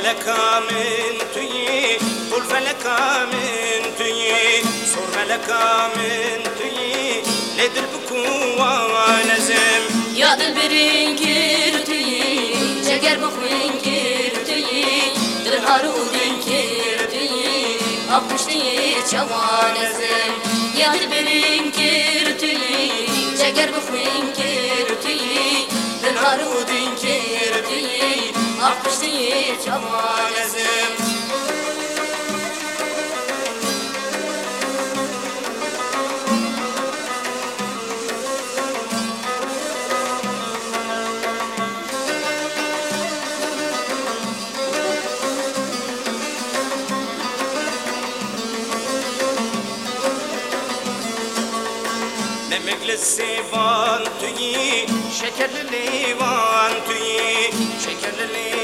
ملكا من تي قل فلكا من تي صور ملكا من تي لدل بكوا نزم Ya dilberin girdiği Çeker bıkın girdiği Dil harudun girdiği Akmıştığı çavanezim Ya dilberin girdiği Çeker bıkın girdiği Dil harudun girdiği Akmıştığı çavanezim Memekli sivan tüyi Şekerli livan tüyi Şekerli livan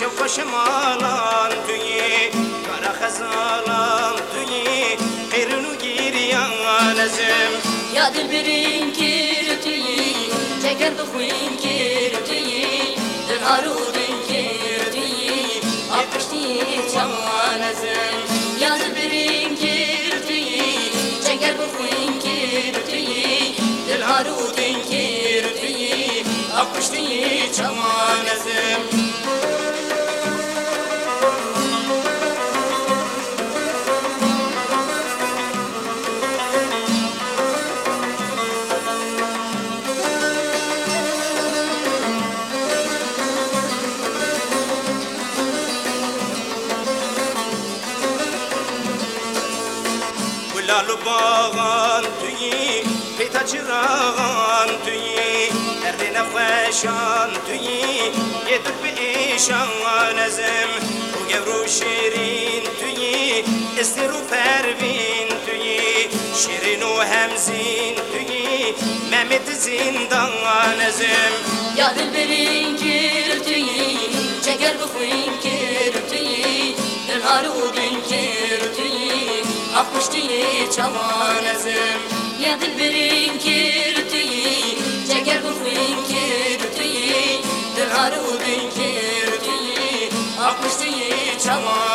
tüyi Şevka şemalan tüyi Kara hazalan tüyi Hayrını giriyan ezim Ya dilberin girdiği Çeker bıkın girdiği Dil harudun girdiği Akmıştığı çamanezim Ya dilberin girdiği Çeker bıkın girdiği Dil harudun girdiği Akmıştığı çamanezim Gulalı bağan tüyi Peyta çırağan tüyi Derdine feşan tüyi Yedir bir işan ezim. Bu gevru şirin tüyi Estiru pervin tüyi Şirin u hemzin tüyi Mehmet zindan ezim. Ya dilberin girdiği Akmıştığı çamanezim Ya dilberin girdiği Çeker bıkın girdiği Dil harudun girdiği Akmıştı çaman